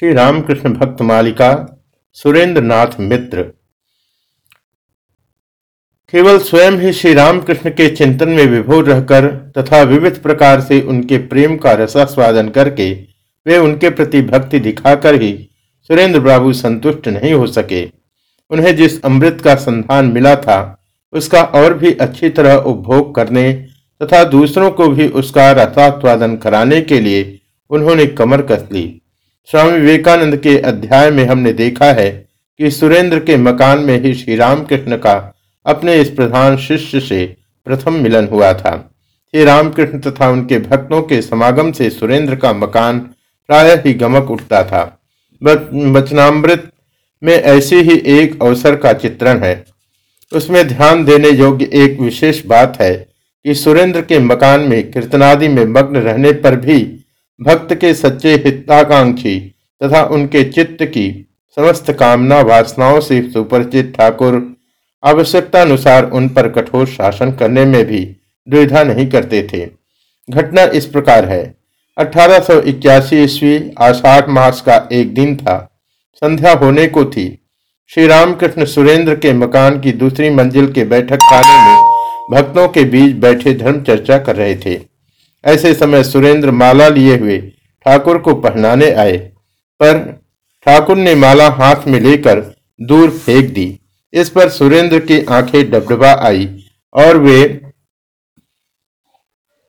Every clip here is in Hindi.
श्री रामकृष्ण भक्त मालिका सुरेंद्र नाथ मित्र। केवल स्वयं ही श्री रामकृष्ण के चिंतन में विभोर रहकर तथा विविध प्रकार से उनके प्रेम का रसास्वादन करके वे उनके प्रति भक्ति दिखाकर ही सुरेंद्र बाबू संतुष्ट नहीं हो सके। उन्हें जिस अमृत का संधान मिला था, उसका और भी अच्छी तरह उपभोग करने तथा दूसरों को भी उसका रसास्वादन कराने के लिए उन्होंने कमर कस ली। स्वामी विवेकानंद के अध्याय में हमने देखा है कि सुरेंद्र के मकान में ही श्री रामकृष्ण का अपने इस प्रधान शिष्य से प्रथम मिलन हुआ था। श्री रामकृष्ण तथा उनके भक्तों के समागम से सुरेंद्र का मकान प्राय ही गमक उठता था। वचनामृत में ऐसे ही एक अवसर का चित्रण है। उसमें ध्यान देने योग्य एक विशेष बात है कि सुरेंद्र के मकान में कीर्तनादि में मग्न रहने पर भी भक्त के सच्चे हिताकांक्षी तथा उनके चित्त की समस्त कामना वासनाओं से सुपरिचित ठाकुर आवश्यकता अनुसार उन पर कठोर शासन करने में भी द्विधा नहीं करते थे। घटना इस प्रकार है। अठारह सौ इक्यासी ईस्वी आषाढ़ मास का एक दिन था। संध्या होने को थी। श्री रामकृष्ण सुरेंद्र के मकान की दूसरी मंजिल के बैठक खाने में भक्तों के बीच बैठे धर्म चर्चा कर रहे थे। ऐसे समय सुरेंद्र माला लिए हुए ठाकुर को पहनाने आए, पर ठाकुर ने माला हाथ में लेकर दूर फेंक दी। इस पर सुरेंद्र की आँखें डबडबा आई और वे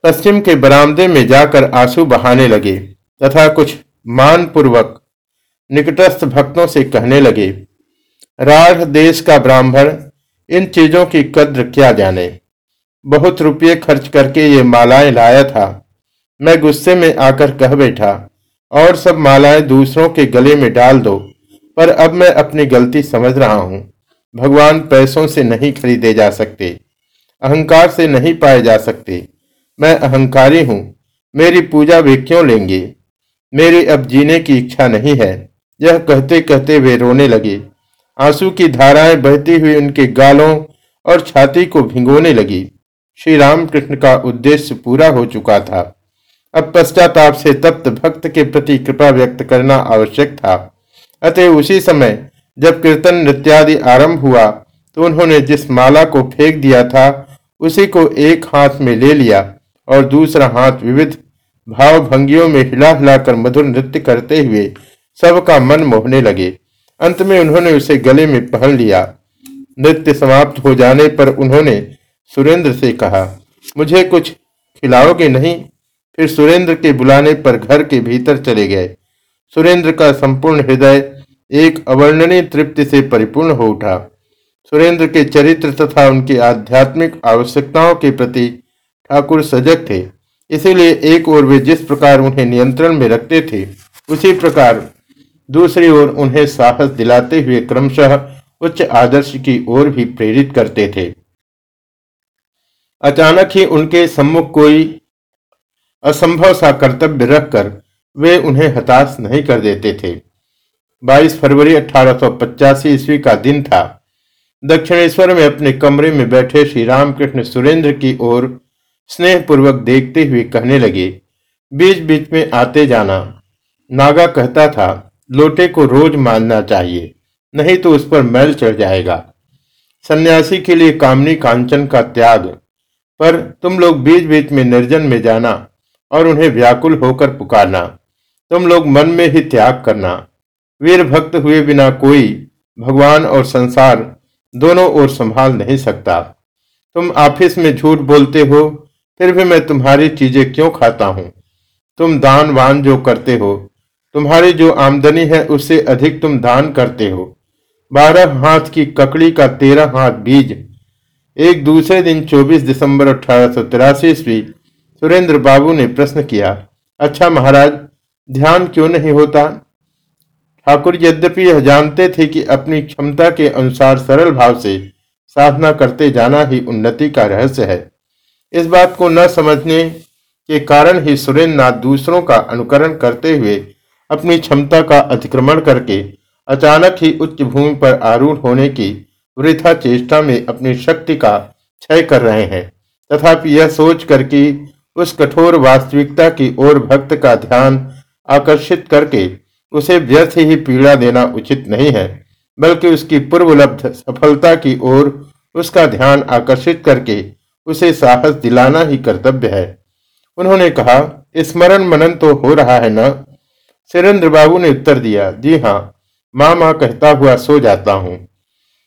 पश्चिम के बरामदे में जाकर आँसू बहाने लगे तथा कुछ मानपूर्वक निकटस्थ भक्तों से कहने लगे राढ़ देश का ब्राह्मण, इन चीज़ों की कद्र क्या जाने? बहुत रुपये खर्च करके ये मालाएँ लाया था। मैं गुस्से में आकर कह बैठा, और सब मालाएँ दूसरों के गले में डाल दो, पर अब मैं अपनी गलती समझ रहा हूँ। भगवान पैसों से नहीं खरीदे जा सकते, अहंकार से नहीं पाए जा सकते। मैं अहंकारी हूँ, मेरी पूजा वे क्यों लेंगे? मेरी अब जीने की इच्छा नहीं है। यह कहते कहते वे रोने लगे। आँसू की धाराएँ बहती हुई उनके गालों और छाती को भिंगोने लगी। श्री रामकृष्ण का उद्देश्य पूरा हो चुका था। अब पश्चाताप से तप्त भक्त के प्रति कृपा व्यक्त करना आवश्यक था। अतः उसी समय जब कीर्तन नृत्यादि आरंभ हुआ तो उन्होंने जिस माला को फेंक दिया था, उसी को एक हाथ में ले लिया और दूसरा हाथ विविध भाव भंगियों में हिला हिलाकर मधुर नृत्य करते हुए सबका मन मोहने लगे। अंत में उन्होंने उसे गले में पहन लिया। नृत्य समाप्त हो जाने पर उन्होंने सुरेंद्र से कहा, मुझे कुछ खिलाओगे नहीं? फिर सुरेंद्र के बुलाने पर घर के भीतर चले गए। सुरेंद्र का संपूर्ण हृदय एक अवर्णनीय तृप्ति से परिपूर्ण हो उठा। सुरेंद्र के चरित्र तथा उनकी आध्यात्मिक आवश्यकताओं के प्रति ठाकुर सजग थे। इसीलिए एक ओर वे जिस प्रकार उन्हें नियंत्रण में रखते थे, उसी प्रकार दूसरी ओर उन्हें साहस दिलाते हुए क्रमशः उच्च आदर्श की ओर भी प्रेरित करते थे। अचानक ही उनके सम्मुख कोई असंभव सा कर्तव्य रखकर वे उन्हें हताश नहीं कर देते थे। 22 फरवरी अठारह ईस्वी का दिन था। दक्षिणेश्वर में अपने कमरे में बैठे श्री रामकृष्ण सुरेंद्र की ओर स्नेहपूर्वक देखते हुए कहने लगे बीच बीच में आते जाना। नागा कहता था, लोटे को रोज मानना चाहिए, नहीं तो उस पर मैल चढ़ जाएगा। सन्यासी के लिए कामनी कांचन का त्याग पर तुम लोग बीच बीच में निर्जन में जाना और उन्हें व्याकुल होकर पुकारना। तुम लोग मन में ही त्याग करना। वीर भक्त हुए बिना कोई भगवान और संसार दोनों ओर संभाल नहीं सकता। तुम ऑफ़िस में झूठ बोलते हो, फिर भी मैं तुम्हारी चीज़ें क्यों खाता हूँ? तुम दान वान जो करते हो, तुम्हारी जो आमदनी है उससे अधिक तुम दान करते हो। बारह हाथ की ककड़ी का तेरह हाथ बीज एक दूसरे दिन 24 दिसंबर अठारह ईस्वी सुरेंद्र बाबू ने प्रश्न किया अच्छा महाराज, ध्यान क्यों नहीं होता? ठाकुर यद्यपि यह जानते थे कि अपनी क्षमता के अनुसार सरल भाव से साधना करते जाना ही उन्नति का रहस्य है। इस बात को न समझने के कारण ही सुरेंद्र नाथ दूसरों का अनुकरण करते हुए अपनी क्षमता का अतिक्रमण करके अचानक ही उच्च भूमि पर आरूढ़ होने की वृथा चेष्टा में अपनी शक्ति का क्षय कर रहे हैं। तथापि यह सोच कर कि उस कठोर वास्तविकता की ओर भक्त का ध्यान आकर्षित करके उसे व्यर्थ ही पीड़ा देना उचित नहीं है, बल्कि उसकी पूर्वलब्ध सफलता की ओर उसका ध्यान आकर्षित करके उसे साहस दिलाना ही कर्तव्य है। उन्होंने कहा, स्मरण मनन तो हो रहा है ना? सिरेंद्र बाबू ने उत्तर दिया, जी हाँ माँ माँ कहता हुआ सो जाता हूँ।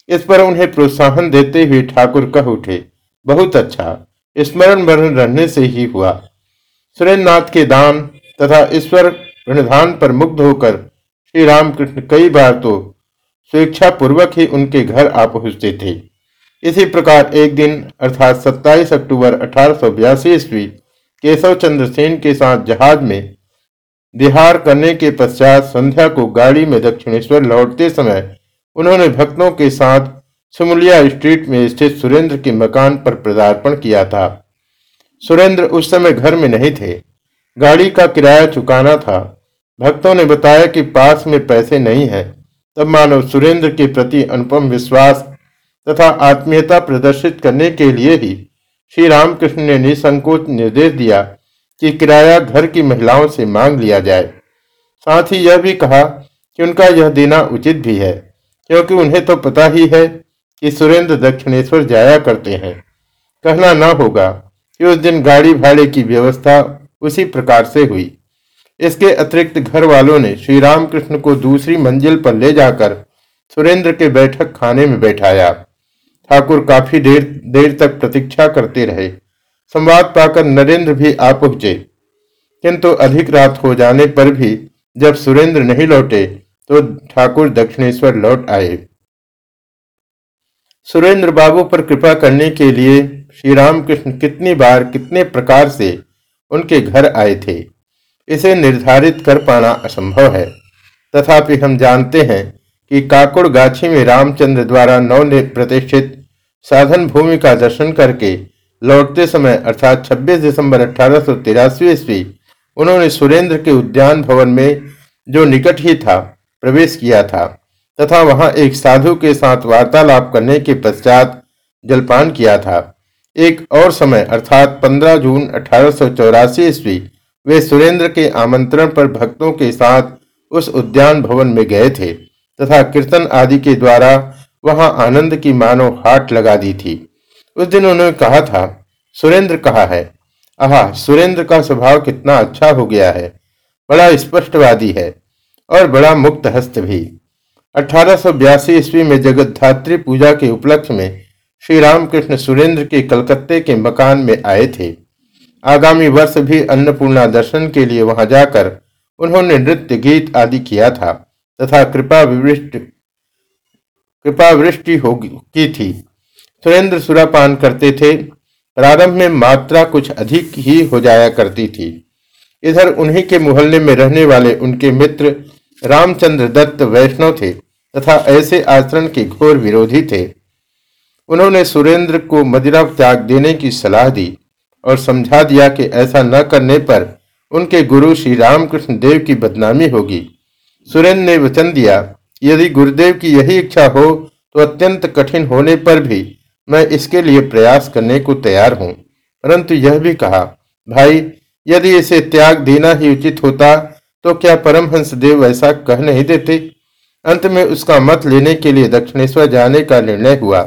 इस पर उन्हें प्रोत्साहन देते हुए ठाकुर कह उठे, बहुत अच्छा स्मरण मरण रहने से ही हुआ। सुरेंद्र नाथ के दान तथा ईश्वर प्रणिधान पर मुग्ध होकर श्री रामकृष्ण कई बार तो स्वेच्छा पूर्वक ही उनके घर आ पहुँचते थे। इसी प्रकार एक दिन, अर्थात 27 अक्टूबर अठारह सौ ईस्वी, केशव चंद्र सेन के साथ जहाज़ में बिहार करने के पश्चात संध्या को गाड़ी में दक्षिणेश्वर लौटते समय उन्होंने भक्तों के साथ सुमुलिया स्ट्रीट में स्थित सुरेंद्र के मकान पर पदार्पण किया था। सुरेंद्र उस समय घर में नहीं थे। गाड़ी का किराया चुकाना था। भक्तों ने बताया कि पास में पैसे नहीं है। तब मानव सुरेंद्र के प्रति अनुपम विश्वास तथा आत्मीयता प्रदर्शित करने के लिए ही श्री रामकृष्ण ने निसंकोच निर्देश दिया कि किराया घर की महिलाओं से मांग लिया जाए। साथ ही यह भी कहा कि उनका यह देना उचित भी है। क्योंकि उन्हें तो पता ही है कि सुरेंद्र दक्षिणेश्वर जाया करते हैं। कहना न होगा कि उस दिन गाड़ी भाड़े की व्यवस्था उसी प्रकार से हुई। इसके अतिरिक्त घर वालों ने श्री रामकृष्ण को दूसरी मंजिल पर ले जाकर सुरेंद्र के बैठक खाने में बैठाया। ठाकुर काफ़ी देर देर तक प्रतीक्षा करते रहे। संवाद पाकर नरेंद्र भी आ पहुँचे। किंतु अधिक रात हो जाने पर भी जब सुरेंद्र नहीं लौटे तो ठाकुर दक्षिणेश्वर लौट आए। सुरेंद्र बाबू पर कृपा करने के लिए श्री रामकृष्ण कितनी बार, कितने प्रकार से उनके घर आए थे, इसे निर्धारित कर पाना असंभव है। तथापि हम जानते हैं कि काकुड़ गाछी में रामचंद्र द्वारा नव प्रतिष्ठित साधन भूमि का दर्शन करके लौटते समय, अर्थात 26 दिसंबर अठारह सौ ईस्वी, उन्होंने सुरेंद्र के उद्यान भवन में, जो निकट ही था प्रवेश किया था, तथा वहाँ एक साधु के साथ वार्तालाप करने के पश्चात जलपान किया था। एक और समय, अर्थात 15 जून अठारह ईस्वी, वे सुरेंद्र के आमंत्रण पर भक्तों के साथ उस उद्यान भवन में गए थे, तथा कीर्तन आदि के द्वारा वहाँ आनंद की मानो हाट लगा दी थी। उस दिन उन्होंने कहा था, सुरेंद्र कहा है? आह, सुरेंद्र का स्वभाव कितना अच्छा हो गया है, बड़ा स्पष्टवादी है। और बड़ा मुक्त हस्त भी। अठारह सौ बयासी ईस्वी में जगत पूजा के उपलक्ष्य में श्री रामकृष्ण सुरेंद्र के कलकत्ते के मकान में आए थे। आगामी वर्ष भी अन्नपूर्णा दर्शन के लिए वहाँ जाकर उन्होंने नृत्य, गीत आदि किया था तथा कृपा विवृष्ट, कृपा वृष्टि हो, की थी। सुरेंद्र सुरापान करते थे। प्रारंभ में मात्रा कुछ अधिक ही हो जाया करती थी। इधर उन्हीं के मोहल्ले में रहने वाले उनके मित्र रामचंद्र दत्त वैष्णव थे तथा ऐसे आचरण के घोर विरोधी थे। उन्होंने सुरेंद्र को मदिरा त्याग देने की सलाह दी और समझा दिया कि ऐसा न करने पर उनके गुरु श्री रामकृष्ण देव की बदनामी होगी। सुरेंद्र ने वचन दिया, यदि गुरुदेव की यही इच्छा हो तो अत्यंत कठिन होने पर भी मैं इसके लिए प्रयास करने को तैयार हूँ। परंतु यह भी कहा, भाई, यदि इसे त्याग देना ही उचित होता तो क्या परमहंस देव ऐसा कह नहीं देते? अंत में उसका मत लेने के लिए दक्षिणेश्वर जाने का निर्णय हुआ।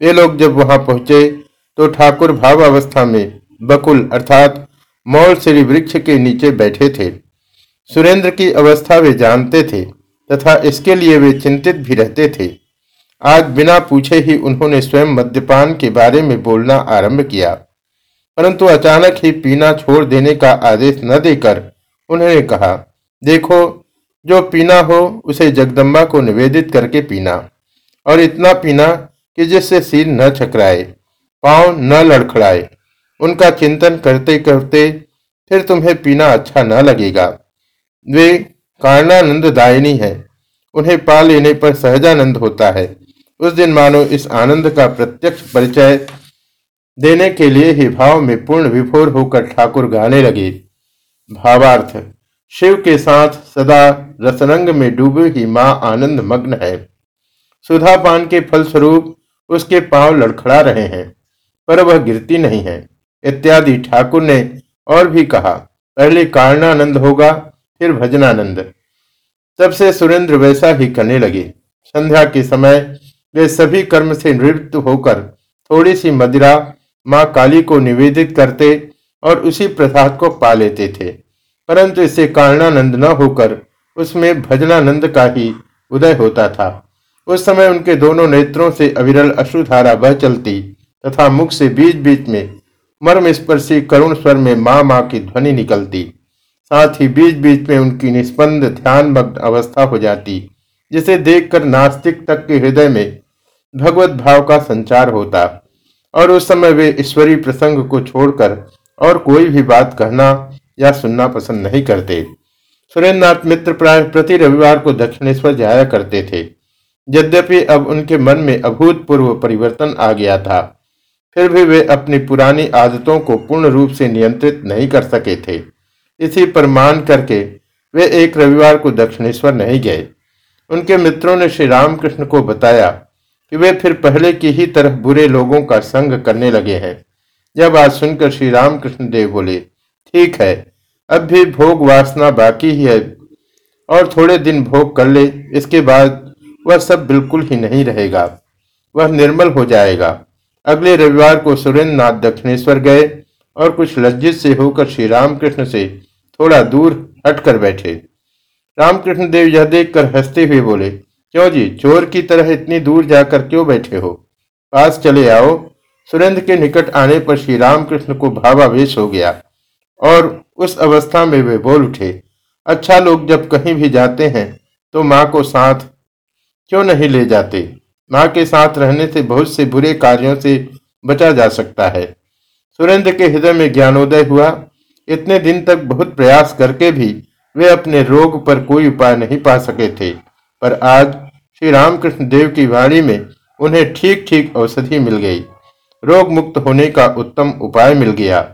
वे लोग जब वहाँ पहुँचे तो ठाकुर भाव अवस्था में बकुल अर्थात मौल श्री वृक्ष के नीचे बैठे थे। सुरेंद्र की अवस्था वे जानते थे, तथा इसके लिए वे चिंतित भी रहते थे। आज बिना पूछे ही उन्होंने स्वयं मद्यपान के बारे में बोलना आरंभ किया। परंतु अचानक ही पीना छोड़ देने का आदेश न देकर उन्होंने कहा, देखो, जो पीना हो, उसे जगदम्बा को निवेदित करके पीना। और इतना पीना कि जिससे सिर न छकराए, पाँव न लड़खड़ाए। उनका चिंतन करते करते फिर तुम्हें पीना अच्छा न लगेगा। वे कारणानंद दायनी है। उन्हें पा लेने पर सहजानंद होता है। उस दिन मानो इस आनंद का प्रत्यक्ष परिचय देने के लिए ही भाव में पूर्ण विफोर होकर ठाकुर गाने लगे। भावार्थ शिव के साथ सदा रसरंग में डूबे ही माँ आनंद मग्न है। सुधापान के फलस्वरूप उसके पाँव लड़खड़ा रहे हैं, पर वह गिरती नहीं है। इत्यादि ठाकुर ने और भी कहा, पहले कारणानंद होगा, फिर भजनानंद। तब से सुरेंद्र वैसा ही करने लगे। संध्या के समय वे सभी कर्म से निवृत्त होकर थोड़ी सी मदिरा माँ काली को निवेदित करते और उसी प्रसाद को पा लेते थे। परंतु इससे कारणानंद न होकर उसमें भजनानंद का ही उदय होता था। उस समय उनके दोनों नेत्रों से अविरल अश्रुधारा बह चलती तथा मुख से बीच बीच में मर्म स्पर्शी करुण स्वर में माँ माँ की ध्वनि निकलती। साथ ही बीच बीच में उनकी निष्पन्द ध्यान मग्न अवस्था हो जाती, जिसे देखकर नास्तिक तक के हृदय में भगवत भाव का संचार होता। और उस समय वे ईश्वरीय प्रसंग को छोड़कर और कोई भी बात कहना या सुनना पसंद नहीं करते। सुरेंद्रनाथ मित्र प्राय प्रति रविवार को दक्षिणेश्वर जाया करते थे। यद्यपि अब उनके मन में अभूतपूर्व परिवर्तन आ गया था, फिर भी वे अपनी पुरानी आदतों को पूर्ण रूप से नियंत्रित नहीं कर सके थे। इसी पर मान करके वे एक रविवार को दक्षिणेश्वर नहीं गए। उनके मित्रों ने श्री रामकृष्ण को बताया कि वे फिर पहले की ही तरह बुरे लोगों का संग करने लगे हैं। यह बात सुनकर श्री रामकृष्ण देव बोले, ठीक है, अब भी भोग वासना बाकी ही है और थोड़े दिन भोग कर ले, इसके बाद वह सब बिल्कुल ही नहीं रहेगा। वह निर्मल हो जाएगा। अगले रविवार को सुरेंद्र नाथ दक्षिणेश्वर गए और कुछ लज्जित से होकर श्री रामकृष्ण से थोड़ा दूर हटकर बैठे। रामकृष्ण देव यह देखकर हँसते हुए बोले, क्यों जी, चोर की तरह इतनी दूर जाकर क्यों बैठे हो? पास चले आओ सुरेंद्र के निकट आने पर श्री रामकृष्ण को भावावेश हो गया और उस अवस्था में वे बोल उठे अच्छा लोग जब कहीं भी जाते हैं तो माँ को साथ क्यों नहीं ले जाते? माँ के साथ रहने से बहुत से बुरे कार्यों से बचा जा सकता है। सुरेंद्र के हृदय में ज्ञानोदय हुआ। इतने दिन तक बहुत प्रयास करके भी वे अपने रोग पर कोई उपाय नहीं पा सके थे। पर आज श्री रामकृष्ण देव की वाणी में उन्हें ठीक ठीक औषधि मिल गई। रोग मुक्त होने का उत्तम उपाय मिल गया।